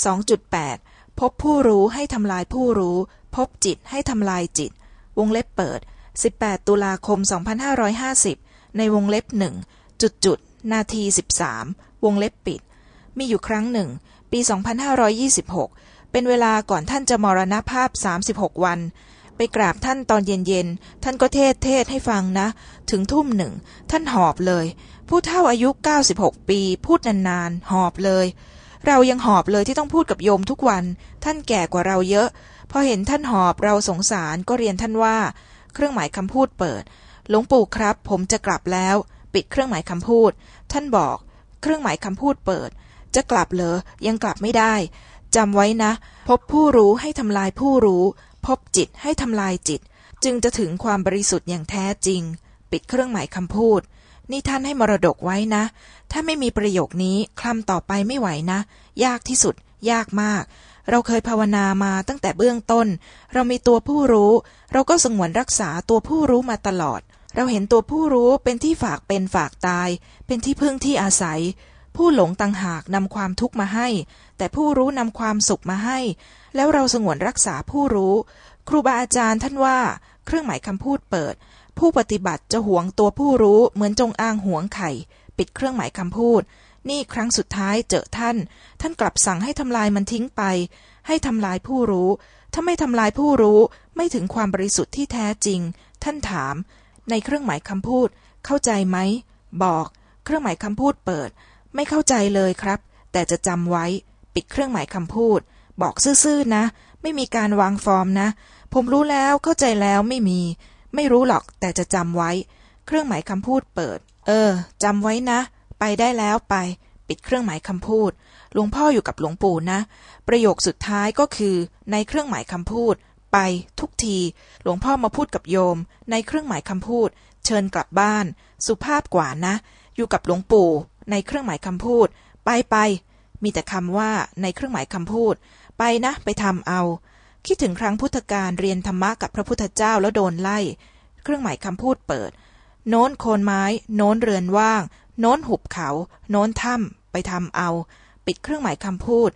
2.8 พบผู้รู้ให้ทำลายผู้รู้ พบจิตให้ทำลายจิต วงเล็บเปิด 18 ตุลาคม 2550 ในวงเล็บหนึ่งจุดจุดนาที 13 วงเล็บปิด มีอยู่ครั้งหนึ่ง ปี 2526 เป็นเวลาก่อนท่านจะมรณภาพ 36 วัน ไปกราบท่านตอนเย็นๆ ท่านก็เทศเทศให้ฟังนะ ถึงทุ่มหนึ่ง ท่านหอบเลย ผู้เฒ่าอายุ 96 ปี พูดนานๆ หอบเลย เรายังหอบเลยที่ต้องพูดกับโยมทุกวัน ท่านแก่กว่าเราเยอะ พอเห็นท่านหอบเราสงสารก็เรียนท่านว่า เครื่องหมายคำพูดเปิด หลวงปู่ครับ ผมจะกลับแล้ว ปิดเครื่องหมายคำพูด ท่านบอก เครื่องหมายคำพูดเปิด จะกลับเหรอ ยังกลับไม่ได้จำไว้นะ พบผู้รู้ให้ทำลายผู้รู้ พบจิตให้ทำลายจิต จึงจะถึงความบริสุทธิ์อย่างแท้จริง ปิดเครื่องหมายคำพูด นี่ท่านให้มรดกไว้นะ ถ้าไม่มีประโยคนี้คลำต่อไปไม่ไหวนะ ยากที่สุด ยากมาก เราเคยภาวนามาตั้งแต่เบื้องต้น เรามีตัวผู้รู้ เราก็สงวนรักษาตัวผู้รู้มาตลอด เราเห็นตัวผู้รู้เป็นที่ฝากเป็นฝากตาย เป็นที่พึ่งที่อาศัย ผู้หลงต่างหากนำความทุกข์มาให้ แต่ผู้รู้นำความสุขมาให้ แล้วเราสงวนรักษาผู้รู้ ครูบาอาจารย์ท่านว่า เครื่องหมายคำพูดเปิด ผู้ปฏิบัติจะหวงตัวผู้รู้เหมือนจงอางหวงไข่ ปิดเครื่องหมายคำพูด นี่ครั้งสุดท้ายเจอท่าน ท่านกลับสั่งให้ทำลายมันทิ้งไป ให้ทำลายผู้รู้ ถ้าไม่ทำลายผู้รู้ไม่ถึงความบริสุทธิ์ที่แท้จริง ท่านถาม ในเครื่องหมายคำพูด เข้าใจไหม บอก เครื่องหมายคำพูดเปิด ไม่เข้าใจเลยครับ แต่จะจำไว้ ปิดเครื่องหมายคำพูด บอกซื่อๆนะ ไม่มีการวางฟอร์มนะ ผมรู้แล้วเข้าใจแล้วไม่มี ไม่รู้หรอกแต่จะจำไว้ เครื่องหมายคำพูดเปิด เออจำไว้นะ ไปได้แล้วไป ปิดเครื่องหมายคำพูด หลวงพ่ออยู่กับหลวงปู่นะ ประโยคสุดท้ายก็คือ ในเครื่องหมายคำพูด ไปทุกที หลวงพ่อมาพูดกับโยม ในเครื่องหมายคำพูด เชิญกลับบ้าน สุภาพกว่านะ อยู่กับหลวงปู่ ในเครื่องหมายคำพูด ไปไปมีแต่คำว่าในเครื่องหมายคำพูด ไปนะ ไปทำเอา คิดถึงครั้งพุทธกาลเรียนธรรมะกับพระพุทธเจ้าแล้วโดนไล่ เครื่องหมายคำพูดเปิด โน้นโคนไม้ โน้นเรือนว่าง โน้นหุบเขา โน้นถ้ำไปทำเอา ปิดเครื่องหมายคำพูด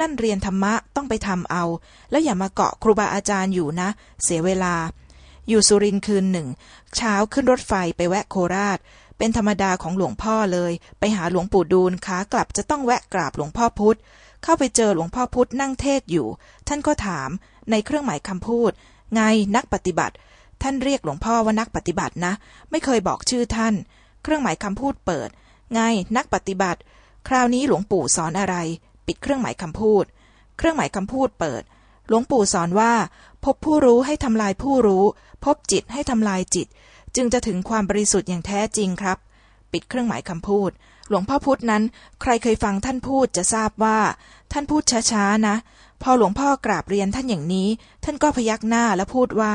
นั่นเรียนธรรมะต้องไปทำเอา แล้วอย่ามาเกาะครูบาอาจารย์อยู่นะ เสียเวลา อยู่สุรินทร์คืนหนึ่ง เช้าขึ้นรถไฟไปแวะโคราช เป็นธรรมดาของหลวงพ่อเลย ไปหาหลวงปู่ดูลขากลับจะต้องแวะกราบหลวงพ่อพุธเข้าไปเจอหลวงพ่อพุธนั่งเทศอยู่ ท่านก็ถาม ในเครื่องหมายคำพูด ไงนักปฏิบัติ ท่านเรียกหลวงพ่อว่านักปฏิบัตินะ ไม่เคยบอกชื่อท่าน เครื่องหมายคำพูดเปิด ไงนักปฏิบัติ คราวนี้หลวงปู่สอนอะไร ปิดเครื่องหมายคำพูด เครื่องหมายคำพูดเปิด หลวงปู่สอนว่า พบผู้รู้ให้ทำลายผู้รู้ พบจิตให้ทำลายจิต จึงจะถึงความบริสุทธิ์อย่างแท้จริงครับ ปิดเครื่องหมายคำพูดหลวงพ่อพุธนั้น ใครเคยฟังท่านพูดจะทราบว่า ท่านพูดช้าๆนะ พอหลวงพ่อกราบเรียนท่านอย่างนี้ ท่านก็พยักหน้าและพูดว่า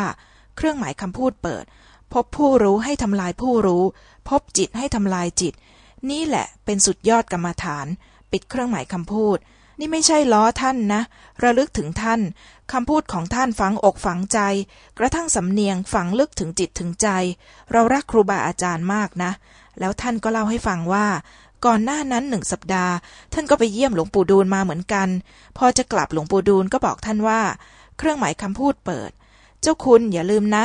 เครื่องหมายคำพูดเปิด พบผู้รู้ให้ทำลายผู้รู้ พบจิตให้ทำลายจิต นี่แหละเป็นสุดยอดกรรมฐาน ปิดเครื่องหมายคำพูด นี่ไม่ใช่ล้อท่านนะ ระลึกถึงท่านคำพูดของท่านฝังอกฝังใจ กระทั่งสำเนียงฝังลึกถึงจิตถึงใจ เรารักครูบาอาจารย์มากนะ แล้วท่านก็เล่าให้ฟังว่า ก่อนหน้านั้นหนึ่งสัปดาห์ ท่านก็ไปเยี่ยมหลวงปู่ดูลมาเหมือนกัน พอจะกลับหลวงปู่ดูลก็บอกท่านว่า เครื่องหมายคำพูดเปิด เจ้าคุณอย่าลืมนะ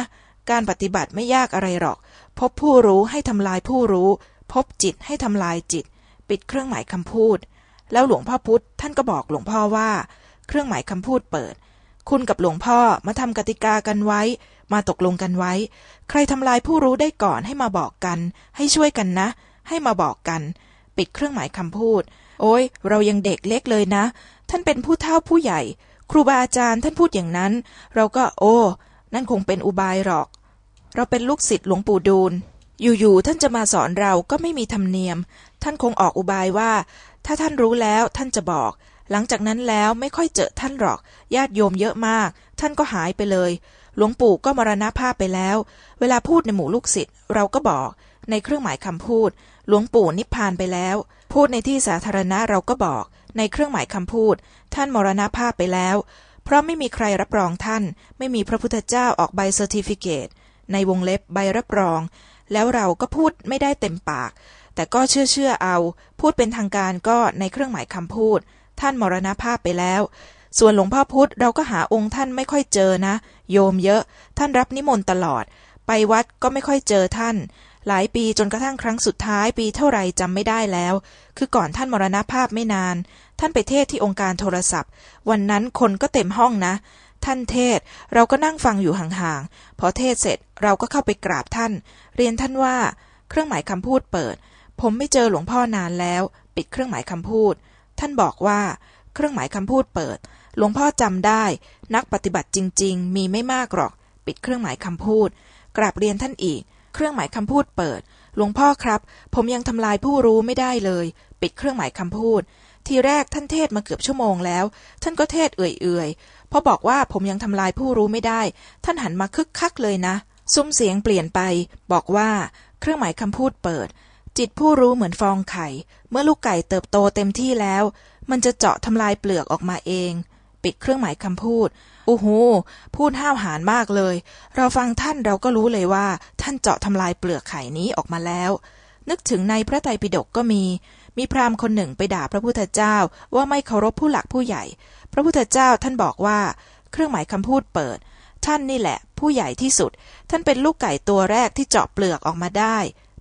การปฏิบัติไม่ยากอะไรหรอก พบผู้รู้ให้ทำลายผู้รู้ พบจิตให้ทำลายจิต ปิดเครื่องหมายคำพูด แล้วหลวงพ่อพุธท่านก็บอกหลวงพ่อว่า เครื่องหมายคำพูดเปิด คุณกับหลวงพ่อมาทำกติกากันไว้ มาตกลงกันไว้ ใครทำลายผู้รู้ได้ก่อนให้มาบอกกัน ให้ช่วยกันนะ ให้มาบอกกัน ปิดเครื่องหมายคำพูด โอ้ยเรายังเด็กเล็กเลยนะ ท่านเป็นผู้เฒ่าผู้ใหญ่ ครูบาอาจารย์ท่านพูดอย่างนั้น เราก็โอ้ นั่นคงเป็นอุบายหรอก เราเป็นลูกศิษย์หลวงปู่ดูล อยู่ๆท่านจะมาสอนเราก็ไม่มีธรรมเนียม ท่านคงออกอุบายว่า ถ้าท่านรู้แล้วท่านจะบอก หลังจากนั้นแล้วไม่ค่อยเจอท่านหรอก ญาติโยมเยอะมาก ท่านก็หายไปเลย หลวงปู่ก็มรณภาพไปแล้ว เวลาพูดในหมู่ลูกศิษย์เราก็บอกในเครื่องหมายคำพูด หลวงปู่นิพพานไปแล้ว พูดในที่สาธารณะเราก็บอก ในเครื่องหมายคำพูด ท่านมรณภาพไปแล้ว เพราะไม่มีใครรับรองท่าน ไม่มีพระพุทธเจ้าออกใบ certificate ในวงเล็บใบรับรอง แล้วเราก็พูดไม่ได้เต็มปาก แต่ก็เชื่อเชื่อเอา พูดเป็นทางการก็ในเครื่องหมายคำพูด ท่านมรณภาพไปแล้ว ส่วนหลวงพ่อพุธเราก็หาองค์ท่านไม่ค่อยเจอนะ โยมเยอะ ท่านรับนิมนต์ตลอด ไปวัดก็ไม่ค่อยเจอท่าน หลายปีจนกระทั่งครั้งสุดท้ายปีเท่าไรจำไม่ได้แล้ว คือก่อนท่านมรณภาพไม่นาน ท่านไปเทศที่องค์การโทรศัพท์ วันนั้นคนก็เต็มห้องนะ ท่านเทศเราก็นั่งฟังอยู่ห่างๆ พอเทศเสร็จเราก็เข้าไปกราบท่าน เรียนท่านว่า เครื่องหมายคำพูดเปิด ผมไม่เจอหลวงพ่อนานแล้ว ปิดเครื่องหมายคำพูด ท่านบอกว่า เครื่องหมายคำพูดเปิด หลวงพ่อจำได้ นักปฏิบัติจริง ๆ มีไม่มากหรอก ปิดเครื่องหมายคำพูด กราบเรียนท่านอีก เครื่องหมายคำพูดเปิด หลวงพ่อครับ ผมยังทำลายผู้รู้ไม่ได้เลย ปิดเครื่องหมายคำพูด ทีแรกท่านเทศมาเกือบชั่วโมงแล้ว ท่านก็เทศเอื่อยๆพอบอกว่าผมยังทำลายผู้รู้ไม่ได้ ท่านหันมาคึกคักเลยนะซุ้มเสียงเปลี่ยนไป บอกว่า เครื่องหมายคำพูดเปิด จิตผู้รู้เหมือนฟองไข่ เมื่อลูกไก่เติบโตเต็มที่แล้ว มันจะเจาะทำลายเปลือกออกมาเอง ปิดเครื่องหมายคำพูด โอ้โหพูดห้าวหาญมากเลย เราฟังท่านเราก็รู้เลยว่า ท่านเจาะทำลายเปลือกไข่นี้ออกมาแล้ว นึกถึงในพระไตรปิฎกก็มี มีพราหมณ์คนหนึ่งไปด่าพระพุทธเจ้าว่าไม่เคารพผู้หลักผู้ใหญ่ พระพุทธเจ้าท่านบอกว่า เครื่องหมายคำพูดเปิด ท่านนี่แหละ ผู้ใหญ่ที่สุด ท่านเป็นลูกไก่ตัวแรกที่เจาะเปลือกออกมาได้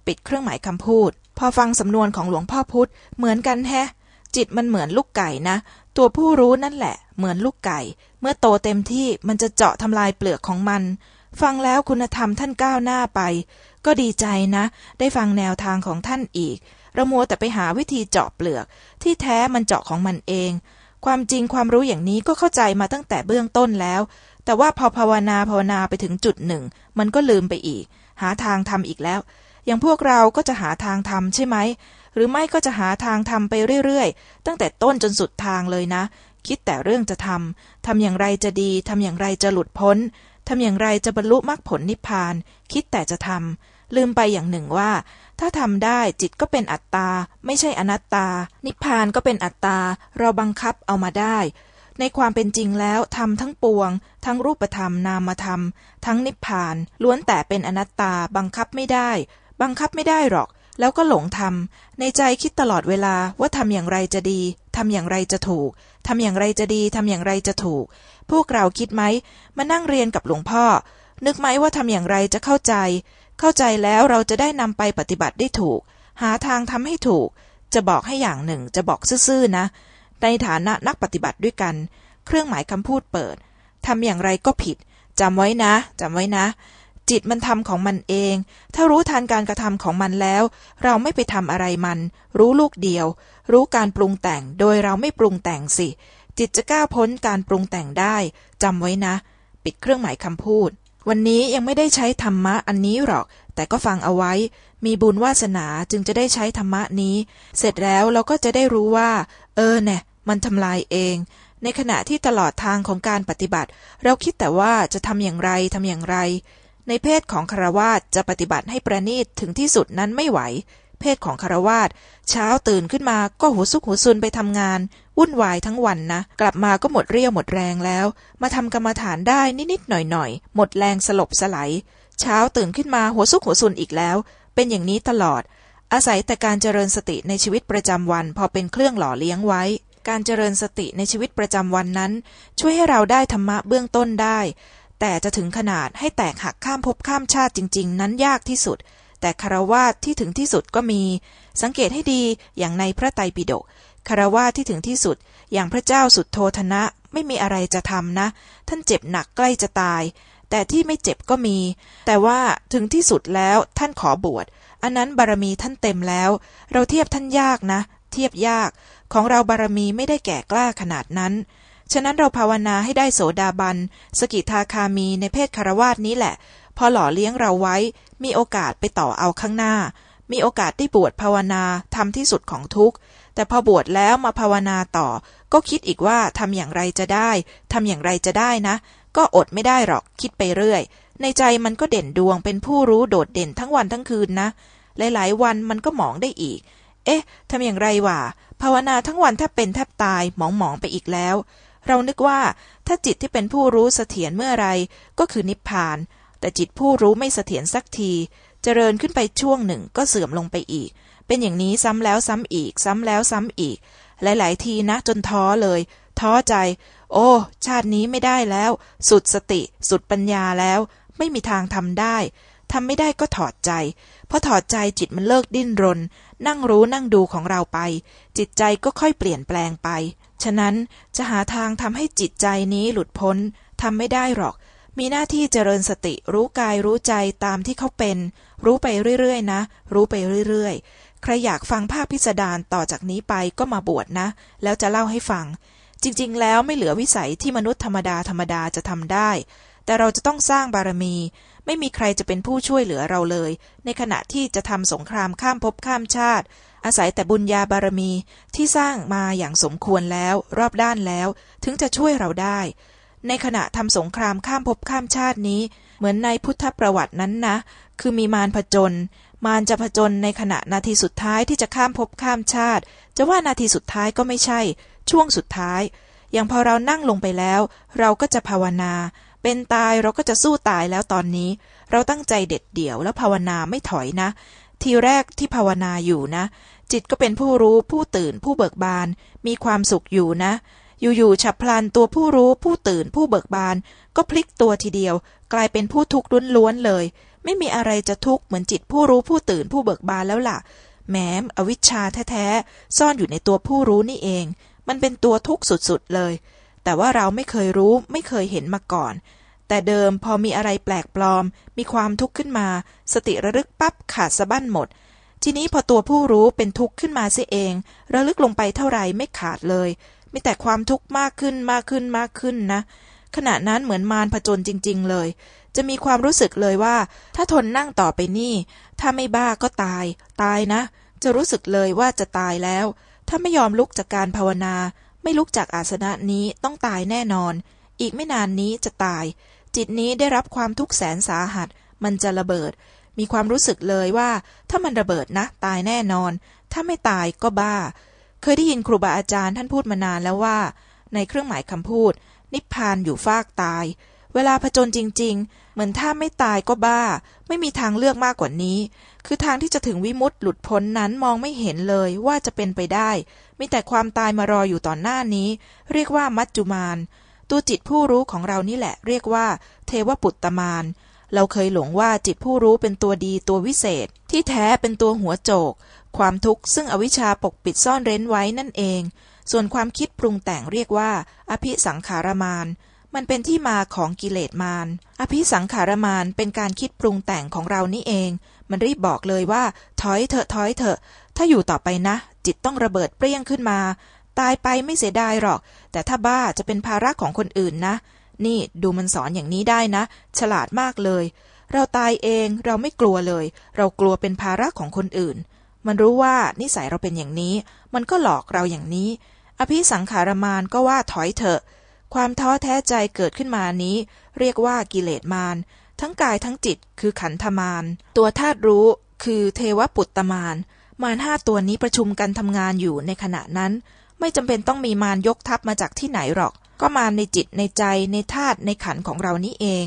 ปิดเครื่องหมายคำพูด พอฟังสำนวนของหลวงพ่อพุธเหมือนกันแฮะจิตมันเหมือนลูกไก่นะ ตัวผู้รู้นั่นแหละ เหมือนลูกไก่ เมื่อโตเต็มที่มันจะเจาะทำลายเปลือกของมัน ฟังแล้วคุณธรรมท่านก้าวหน้าไป ก็ดีใจนะ ได้ฟังแนวทางของท่านอีกเรามัวแต่ไปหาวิธีเจาะเปลือก ที่แท้มันเจาะของมันเอง ความจริงความรู้อย่างนี้ก็เข้าใจมาตั้งแต่เบื้องต้นแล้ว แต่ว่าพอภาวนาภาวนาไปถึงจุดหนึ่ง มันก็ลืมไปอีก หาทางทำอีกแล้ว อย่างพวกเราก็จะหาทางทำใช่ไหม หรือไม่ก็จะหาทางทำไปเรื่อยๆ ตั้งแต่ต้นจนสุดทางเลยนะ คิดแต่เรื่องจะทำทำอย่างไรจะดีทำอย่างไรจะหลุดพ้นทำอย่างไรจะบรรลุมรรคผลนิพพาน คิดแต่จะทำลืมไปอย่างหนึ่งว่า ถ้าทำได้จิตก็เป็นอัตตา ไม่ใช่อนัตตา นิพพานก็เป็นอัตตา เราบังคับเอามาได้ ในความเป็นจริงแล้วทำทั้งปวง ทั้งรูปธรรมนามธรรม ทั้งนิพพาน ล้วนแต่เป็นอนัตตา บังคับไม่ได้ บังคับไม่ได้หรอก แล้วก็หลงทำในใจคิดตลอดเวลาว่าทำอย่างไรจะดีทำอย่างไรจะถูกทำอย่างไรจะดีทำอย่างไรจะถูก พวกเราคิดไหมมานั่งเรียนกับหลวงพ่อ นึกไหมว่าทำอย่างไรจะเข้าใจ เข้าใจแล้วเราจะได้นำไปปฏิบัติได้ถูก หาทางทำให้ถูก จะบอกให้อย่างหนึ่งจะบอกซื่อๆนะ ในฐานะนักปฏิบัติด้วยกัน เครื่องหมายคำพูดเปิดทำอย่างไรก็ผิดจำไว้นะจำไว้นะ จิตมันทำของมันเอง ถ้ารู้ทันการกระทำของมันแล้ว เราไม่ไปทำอะไรมัน รู้ลูกเดียว รู้การปรุงแต่ง โดยเราไม่ปรุงแต่งสิ จิตจะก้าวพ้นการปรุงแต่งได้จำไว้นะ ปิดเครื่องหมายคำพูด วันนี้ยังไม่ได้ใช้ธรรมะอันนี้หรอก แต่ก็ฟังเอาไว้ มีบุญวาสนาจึงจะได้ใช้ธรรมะนี้ เสร็จแล้วเราก็จะได้รู้ว่า เออเนี่ยมันทำลายเองในขณะที่ตลอดทางของการปฏิบัติ เราคิดแต่ว่าจะทำอย่างไรทำอย่างไร ในเพศของคารวาสจะปฏิบัติให้ประณีตถึงที่สุดนั้นไม่ไหว เพศของคารวาสเช้าตื่นขึ้นมาก็หัวซุกหัวซุนไปทำงาน วุ่นวายทั้งวันนะ กลับมาก็หมดเรี่ยวหมดแรงแล้ว มาทำกรรมฐานได้นิดๆหน่อยๆ หมดแรงสลบสลายเช้าตื่นขึ้นมาหัวซุกหัวซุนอีกแล้ว เป็นอย่างนี้ตลอด อาศัยแต่การเจริญสติในชีวิตประจำวันพอเป็นเครื่องหล่อเลี้ยงไว้การเจริญสติในชีวิตประจำวันนั้น ช่วยให้เราได้ธรรมะเบื้องต้นได้ แต่จะถึงขนาดให้แตกหักข้ามภพข้ามชาติจริง ๆ นั้นยากที่สุด แต่คารวาสที่ถึงที่สุดก็มี สังเกตให้ดีอย่างในพระไตรปิฎกคารวาสที่ถึงที่สุด อย่างพระเจ้าสุดโทธนะไม่มีอะไรจะทำนะ ท่านเจ็บหนักใกล้จะตาย แต่ที่ไม่เจ็บก็มี แต่ว่าถึงที่สุดแล้วท่านขอบวช อันนั้นบารมีท่านเต็มแล้ว เราเทียบท่านยากนะ เทียบยาก ของเราบารมีไม่ได้แก่กล้าขนาดนั้น ฉะนั้นเราภาวนาให้ได้โสดาบัน สกิทาคามีในเพศคารวาสนี้แหละ พอหล่อเลี้ยงเราไว้ มีโอกาสไปต่อเอาข้างหน้า มีโอกาสได้บวชภาวนาทำที่สุดของทุกข์ แต่พอบวชแล้วมาภาวนาต่อ ก็คิดอีกว่าทำอย่างไรจะได้ทำอย่างไรจะได้นะ ก็อดไม่ได้หรอกคิดไปเรื่อย ในใจมันก็เด่นดวงเป็นผู้รู้โดดเด่นทั้งวันทั้งคืนนะ หลายๆ วันมันก็หมองได้อีก เอ๊ะทำอย่างไรวะภาวนาทั้งวันแทบเป็นแทบตายหมองหมองไปอีกแล้ว เรานึกว่าถ้าจิตที่เป็นผู้รู้เสถียรเมื่อไรก็คือนิพพาน แต่จิตผู้รู้ไม่เสถียรสักที เจริญขึ้นไปช่วงหนึ่งก็เสื่อมลงไปอีก เป็นอย่างนี้ซ้ำแล้วซ้ำอีก ซ้ำแล้วซ้ำอีก หลาย ๆ ทีนะจนท้อเลย ท้อใจ โอ้ ชาตินี้ไม่ได้แล้ว สุดสติ สุดปัญญาแล้ว ไม่มีทางทำได้ ทำไม่ได้ก็ถอดใจพอถอดใจจิตมันเลิกดิ้นรน นั่งรู้นั่งดูของเราไป จิตใจก็ค่อยเปลี่ยนแปลงไป ฉะนั้นจะหาทางทำให้จิตใจนี้หลุดพ้นทำไม่ได้หรอก มีหน้าที่เจริญสติ รู้กายรู้ใจตามที่เขาเป็น รู้ไปเรื่อยๆนะ รู้ไปเรื่อยๆ ใครอยากฟังภาคพิสดารต่อจากนี้ไปก็มาบวชนะ แล้วจะเล่าให้ฟัง จริง ๆ แล้วไม่เหลือวิสัยที่มนุษย์ธรรมดาธรรมดาจะทำได้ แต่เราจะต้องสร้างบารมี ไม่มีใครจะเป็นผู้ช่วยเหลือเราเลย ในขณะที่จะทำสงครามข้ามภพข้ามชาติ อาศัยแต่บุญญาบารมีที่สร้างมาอย่างสมควรแล้ว รอบด้านแล้ว ถึงจะช่วยเราได้ ในขณะทำสงครามข้ามภพข้ามชาตินี้ เหมือนในพุทธประวัตินั้นนะ คือมีมารผจญมารจะผจญในขณะนาทีสุดท้ายที่จะข้ามภพข้ามชาติ จะว่านาทีสุดท้ายก็ไม่ใช่ ช่วงสุดท้าย อย่างพอเรานั่งลงไปแล้ว เราก็จะภาวนา เป็นตายเราก็จะสู้ตายแล้วตอนนี้ เราตั้งใจเด็ดเดี่ยวแล้วภาวนาไม่ถอยนะ ทีแรกที่ภาวนาอยู่นะ จิตก็เป็นผู้รู้ผู้ตื่นผู้เบิกบาน มีความสุขอยู่นะ อยู่ๆฉับพลันตัวผู้รู้ผู้ตื่นผู้เบิกบาน ก็พลิกตัวทีเดียว กลายเป็นผู้ทุกข์ล้วนๆเลย ไม่มีอะไรจะทุกข์เหมือนจิตผู้รู้ผู้ตื่นผู้เบิกบานแล้วล่ะแม้มอวิชชาแท้ๆซ่อนอยู่ในตัวผู้รู้นี่เอง มันเป็นตัวทุกข์สุดๆเลย แต่ว่าเราไม่เคยรู้ไม่เคยเห็นมาก่อน แต่เดิมพอมีอะไรแปลกปลอม มีความทุกข์ขึ้นมา สติระลึกปั๊บขาดสะบั้นหมด ทีนี้พอตัวผู้รู้เป็นทุกข์ขึ้นมาเสียเอง ระลึกลงไปเท่าไรไม่ขาดเลย มีแต่ความทุกข์มากขึ้นมากขึ้นมากขึ้นนะ ขณะนั้นเหมือนมารผจญจริง ๆ เลย จะมีความรู้สึกเลยว่า ถ้าทนนั่งต่อไปนี่ ถ้าไม่บ้าก็ตาย ตายนะ จะรู้สึกเลยว่าจะตายแล้วถ้าไม่ยอมลุกจากการภาวนา ไม่ลุกจากอาสนะนี้ต้องตายแน่นอน อีกไม่นานนี้จะตาย จิตนี้ได้รับความทุกข์แสนสาหัส มันจะระเบิด มีความรู้สึกเลยว่า ถ้ามันระเบิดนะ ตายแน่นอน ถ้าไม่ตายก็บ้า เคยได้ยินครูบาอาจารย์ท่านพูดมานานแล้วว่า ในเครื่องหมายคำพูด นิพพานอยู่ฟากตาย เวลาผจญจริง ๆ เหมือนถ้าไม่ตายก็บ้า ไม่มีทางเลือกมากกว่านี้ คือทางที่จะถึงวิมุตต์หลุดพ้นนั้นมองไม่เห็นเลยว่าจะเป็นไปได้ มีแต่ความตายมารออยู่ต่อหน้านี้ เรียกว่ามัจจุมาน ตัวจิตผู้รู้ของเรานี่แหละ เรียกว่า เทวปุตตมาน เราเคยหลงว่าจิตผู้รู้เป็นตัวดีตัววิเศษ ที่แท้เป็นตัวหัวโจก ความทุกข์ซึ่งอวิชชาปกปิดซ่อนเร้นไว้นั่นเองส่วนความคิดปรุงแต่งเรียกว่า อภิสังขารมาน มันเป็นที่มาของกิเลสมาร อภิสังขารมานเป็นการคิดปรุงแต่งของเรานี่เอง มันรีบบอกเลยว่า ถอยเถอะถอยเถอะ ถ้าอยู่ต่อไปนะ จิตต้องระเบิดเปรี้ยงขึ้นมา ตายไปไม่เสียดายหรอก แต่ถ้าบ้าจะเป็นภาระของคนอื่นนะ นี่ดูมันสอนอย่างนี้ได้นะ ฉลาดมากเลย เราตายเองเราไม่กลัวเลย เรากลัวเป็นภาระของคนอื่น มันรู้ว่านิสัยเราเป็นอย่างนี้ มันก็หลอกเราอย่างนี้ อภิสังขารมานก็ว่าถอยเถอะ ความท้อแท้ใจเกิดขึ้นมานี้ เรียกว่ากิเลสมานทั้งกายทั้งจิตคือขันธมานตัวธาตุรู้คือเทวปุตตมานมารห้าตัวนี้ประชุมกันทำงานอยู่ในขณะนั้น ไม่จำเป็นต้องมีมารยกทัพมาจากที่ไหนหรอก ก็มาในจิตในใจในธาตุในขันของเรานี้เอง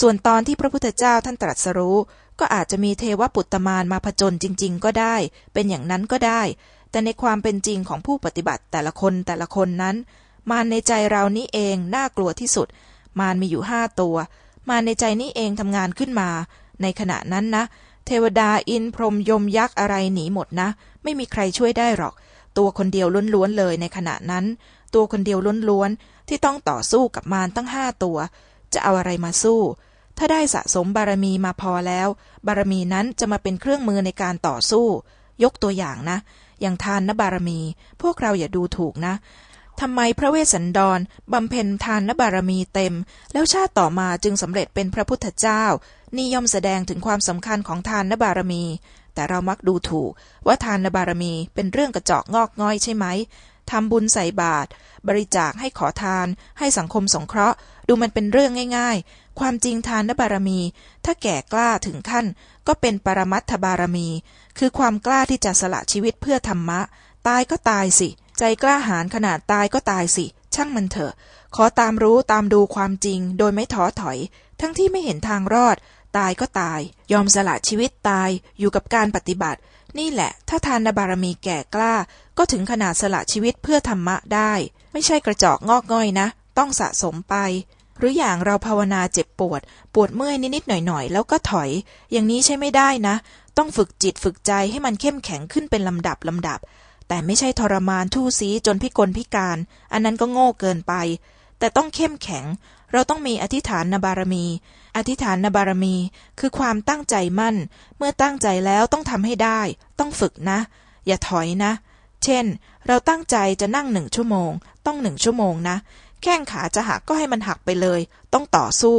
ส่วนตอนที่พระพุทธเจ้าท่านตรัสรู้ ก็อาจจะมีเทวปุตตมารมาผจญจริง ๆ ก็ได้ เป็นอย่างนั้นก็ได้ แต่ในความเป็นจริงของผู้ปฏิบัติแต่ละคนแต่ละคนนั้น มารในใจเรานี้เองน่ากลัวที่สุด มารมีอยู่ห้าตัว มารในใจนี้เองทำงานขึ้นมา ในขณะนั้นนะ เทวดาอินพรหมยมยักษ์อะไรหนีหมดนะ ไม่มีใครช่วยได้หรอก ตัวคนเดียวล้วนๆเลยในขณะนั้น ตัวคนเดียวล้วนๆที่ต้องต่อสู้กับมารตั้งห้าตัว จะเอาอะไรมาสู้ ถ้าได้สะสมบารมีมาพอแล้ว บารมีนั้นจะมาเป็นเครื่องมือในการต่อสู้ ยกตัวอย่างนะอย่างทานนบารมี พวกเราอย่าดูถูกนะ ทำไมพระเวสสันดรบำเพ็ญทานนบารมีเต็ม แล้วชาติต่อมาจึงสำเร็จเป็นพระพุทธเจ้า นี่ย่อมแสดงถึงความสำคัญของทานนบารมี แต่เรามักดูถูก ว่าทานนบารมีเป็นเรื่องกระจอกงอกง่อยใช่ไหมทำบุญใส่บาตรบริจาคให้ขอทาน ให้สังคมสงเคราะห์ ดูมันเป็นเรื่องง่าย ๆ ความจริงทานนบารมี ถ้าแก่กล้าถึงขั้น ก็เป็นปรมัตถบารมี คือความกล้าที่จะสละชีวิตเพื่อธรรมะ ตายก็ตายสิ ใจกล้าหาญขนาดตายก็ตายสิ ช่างมันเถอะ ขอตามรู้ตามดูความจริง โดยไม่ท้อถอย ทั้งที่ไม่เห็นทางรอด ตายก็ตาย ยอมสละชีวิตตายอยู่กับการปฏิบัติ นี่แหละ ถ้าทานบารมีแก่กล้า ก็ถึงขนาดสละชีวิตเพื่อธรรมะได้ ไม่ใช่กระจอกงอกง่อยนะ ต้องสะสมไป หรืออย่างเราภาวนาเจ็บปวด ปวดเมื่อยนิดๆหน่อยๆ แล้วก็ถอย อย่างนี้ใช่ไม่ได้นะ ต้องฝึกจิตฝึกใจให้มันเข้มแข็งขึ้นเป็นลำดับลำดับ แต่ไม่ใช่ทรมานทู่ซีจนพิกลพิการ อันนั้นก็โง่เกินไป แต่ต้องเข้มแข็ง เราต้องมีอธิษฐานนบารมี อธิษฐานนบารมี คือความตั้งใจมั่น เมื่อตั้งใจแล้วต้องทำให้ได้ ต้องฝึกนะ อย่าถอยนะ เช่น เราตั้งใจจะนั่งหนึ่งชั่วโมง ต้องหนึ่งชั่วโมงนะ แข้งขาจะหักก็ให้มันหักไปเลย ต้องต่อสู้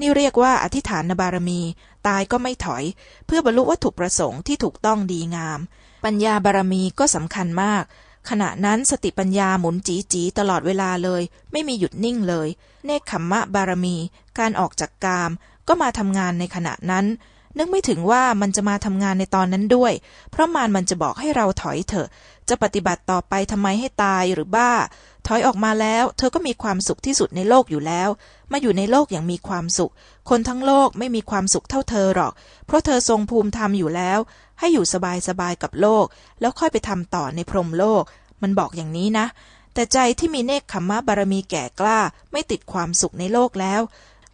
นี่เรียกว่าอธิษฐานบารมี ตายก็ไม่ถอย เพื่อบรรลุวัตถุประสงค์ที่ถูกต้องดีงาม ปัญญาบารมีก็สำคัญมาก ขณะนั้นสติปัญญาหมุนจีจีตลอดเวลาเลย ไม่มีหยุดนิ่งเลย เนคขมมะบารมี การออกจากกาม ก็มาทำงานในขณะนั้น นึกไม่ถึงว่ามันจะมาทำงานในตอนนั้นด้วย เพราะมารมันจะบอกให้เราถอยเถอะ จะปฏิบัติต่อไปทำไมให้ตายหรือบ้า ถอยออกมาแล้ว เธอก็มีความสุขที่สุดในโลกอยู่แล้ว มาอยู่ในโลกอย่างมีความสุข คนทั้งโลกไม่มีความสุขเท่าเธอหรอก เพราะเธอทรงภูมิธรรมอยู่แล้ว ให้อยู่สบายสบายกับโลก แล้วค่อยไปทำต่อในพรหมโลก มันบอกอย่างนี้นะ แต่ใจที่มีเนคขมมะบารมีแก่กล้า ไม่ติดความสุขในโลกแล้ว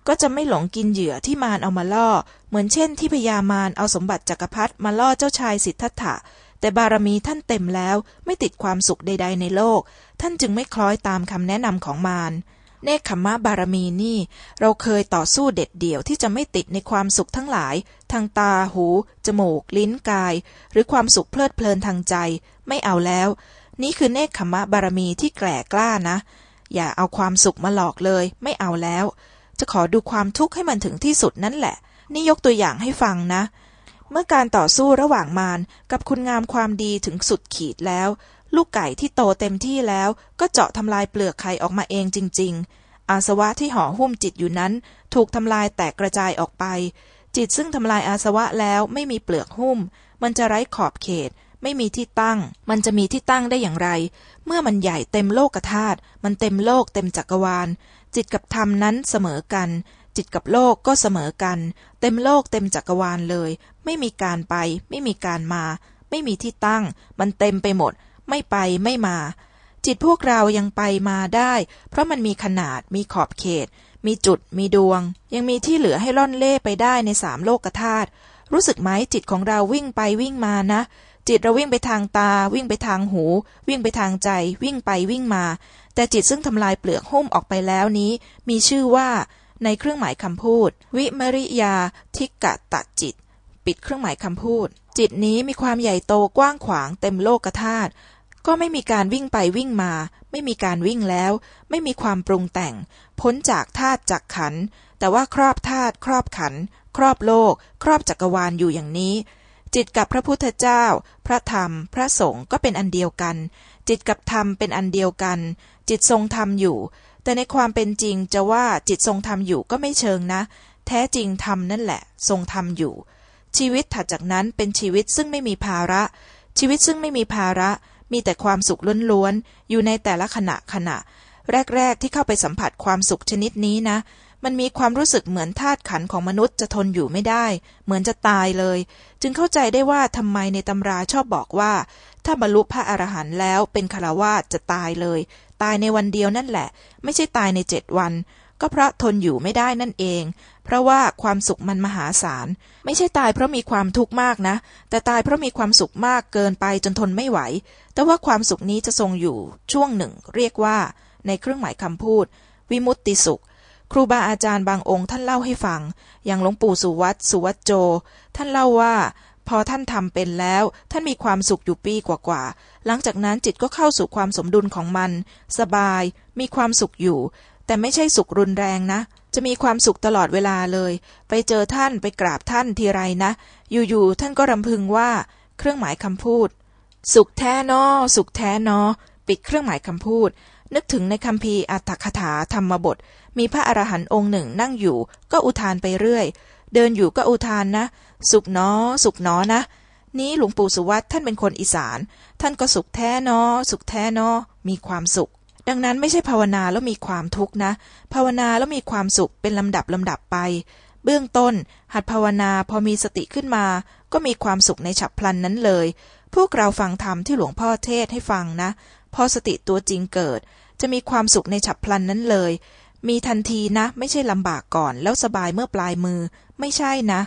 ก็จะไม่หลงกินเหยื่อที่มารเอามาล่อ เหมือนเช่นที่พญามารเอาสมบัติจักรพรรดิมาล่อเจ้าชายสิทธัตถะแต่บารมีท่านเต็มแล้ว ไม่ติดความสุขใด ๆ ในโลก ท่านจึงไม่คล้อยตามคำแนะนำของมาร เนคขมะบารมีนี่ เราเคยต่อสู้เด็ดเดี่ยวที่จะไม่ติดในความสุขทั้งหลาย ทางตาหู จมูก ลิ้นกาย หรือความสุขเพลิดเพลินทางใจ ไม่เอาแล้ว นี่คือเนคขมะบารมีที่แกร่กล้านะ อย่าเอาความสุขมาหลอกเลย ไม่เอาแล้ว จะขอดูความทุกข์ให้มันถึงที่สุดนั่นแหละ นี่ยกตัวอย่างให้ฟังนะเมื่อการต่อสู้ระหว่างมารกับคุณงามความดีถึงสุดขีดแล้ว ลูกไก่ที่โตเต็มที่แล้วก็เจาะทำลายเปลือกไข่ออกมาเองจริง ๆ อาสวะที่ห่อหุ้มจิตอยู่นั้น ถูกทำลายแตกกระจายออกไป จิตซึ่งทำลายอาสวะแล้วไม่มีเปลือกหุ้ม มันจะไร้ขอบเขต ไม่มีที่ตั้ง มันจะมีที่ตั้งได้อย่างไร เมื่อมันใหญ่เต็มโลกธาตุมันเต็มโลกเต็มจักรวาล จิตกับธรรมนั้นเสมอกันจิตกับโลกก็เสมอกัน เต็มโลกเต็มจักรวาลเลย ไม่มีการไป ไม่มีการมา ไม่มีที่ตั้ง มันเต็มไปหมด ไม่ไปไม่มา จิตพวกเรายังไปมาได้ เพราะมันมีขนาดมีขอบเขต มีจุดมีดวง ยังมีที่เหลือให้ล่อนเล่ไปได้ในสามโลกธาตุรู้สึกไหมจิตของเราวิ่งไปวิ่งมานะ จิตเราวิ่งไปทางตา วิ่งไปทางหู วิ่งไปทางใจ วิ่งไปวิ่งมา แต่จิตซึ่งทำลายเปลือกหุ้มออกไปแล้วนี้ มีชื่อว่า ในเครื่องหมายคำพูด วิมริยาทิกะตะจิต ปิดเครื่องหมายคำพูด จิตนี้มีความใหญ่โตกว้างขวางเต็มโลกธาตุ ก็ไม่มีการวิ่งไปวิ่งมา ไม่มีการวิ่งแล้ว ไม่มีความปรุงแต่ง พ้นจากธาตุจากขัน แต่ว่าครอบธาตุครอบขัน ครอบโลก ครอบจักรวาลอยู่อย่างนี้ จิตกับพระพุทธเจ้า พระธรรม พระสงฆ์ก็เป็นอันเดียวกัน จิตกับธรรมเป็นอันเดียวกัน จิตทรงธรรมอยู่ แต่ในความเป็นจริงจะว่าจิตทรงธรรมอยู่ก็ไม่เชิงนะ แท้จริงธรรมนั่นแหละ ทรงธรรมอยู่ ชีวิตถัดจากนั้นเป็นชีวิตซึ่งไม่มีภาระ ชีวิตซึ่งไม่มีภาระ มีแต่ความสุขล้วนๆ อยู่ในแต่ละขณะขณะ แรก ๆ ที่เข้าไปสัมผัสความสุขชนิดนี้นะ มันมีความรู้สึกเหมือนธาตุขันของมนุษย์จะทนอยู่ไม่ได้ เหมือนจะตายเลย จึงเข้าใจได้ว่าทำไมในตำราชอบบอกว่า ถ้าบรรลุพระอรหันต์แล้วเป็นคารวาสจะตายเลย ตายในวันเดียวนั่นแหละ ไม่ใช่ตายในเจ็ดวันก็เพราะทนอยู่ไม่ได้นั่นเอง เพราะว่าความสุขมันมหาศาล ไม่ใช่ตายเพราะมีความทุกข์มากนะ แต่ตายเพราะมีความสุขมากเกินไปจนทนไม่ไหว แต่ว่าความสุขนี้จะทรงอยู่ช่วงหนึ่ง เรียกว่า ในเครื่องหมายคำพูด วิมุตติสุข ครูบาอาจารย์บางองค์ท่านเล่าให้ฟัง อย่างหลวงปู่สุวัตสุวัตโจ ท่านเล่าว่า พอท่านทำเป็นแล้ว ท่านมีความสุขอยู่ปีกว่าๆหลังจากนั้นจิตก็เข้าสู่ความสมดุลของมัน สบาย มีความสุขอยู่ แต่ไม่ใช่สุขรุนแรงนะจะมีความสุขตลอดเวลาเลย ไปเจอท่านไปกราบท่านทีไรนะ อยู่ๆ ท่านก็รำพึงว่า เครื่องหมายคำพูด สุขแท้นอ สุขแท้นอ ปิดเครื่องหมายคำพูด นึกถึงในคำพีอัตถคถาธรรมบท มีพระอรหันต์องค์หนึ่งนั่งอยู่ ก็อุทานไปเรื่อย เดินอยู่ก็อุทานนะ สุขเนอ สุขเนอนะ นี้หลวงปู่สุวัตท่านเป็นคนอีสาน ท่านก็สุขแท้นอ สุขแท้นอ มีความสุข ดังนั้นไม่ใช่ภาวนาแล้วมีความทุกข์นะ ภาวนาแล้วมีความสุขเป็นลำดับลำดับไป เบื้องต้น หัดภาวนาพอมีสติขึ้นมา ก็มีความสุขในฉับพลันนั้นเลย พวกเราฟังธรรมที่หลวงพ่อเทศให้ฟังนะ พอสติตัวจริงเกิด จะมีความสุขในฉับพลันนั้นเลย มีทันทีนะ ไม่ใช่ลำบากก่อน แล้วสบายเมื่อปลายมือ ไม่ใช่นะ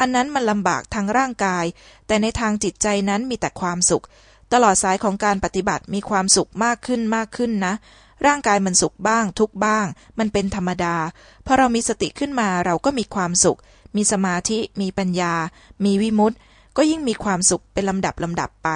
อันนั้นมันลำบากทางร่างกาย แต่ในทางจิตใจนั้นมีแต่ความสุข ตลอดสายของการปฏิบัติมีความสุขมากขึ้นมากขึ้นนะร่างกายมันสุขบ้างทุกบ้าง มันเป็นธรรมดาพอเรามีสติขึ้นมาเราก็มีความสุข มีสมาธิ มีปัญญา มีวิมุตติ ก็ยิ่งมีความสุขเป็นลำดับลำดับไป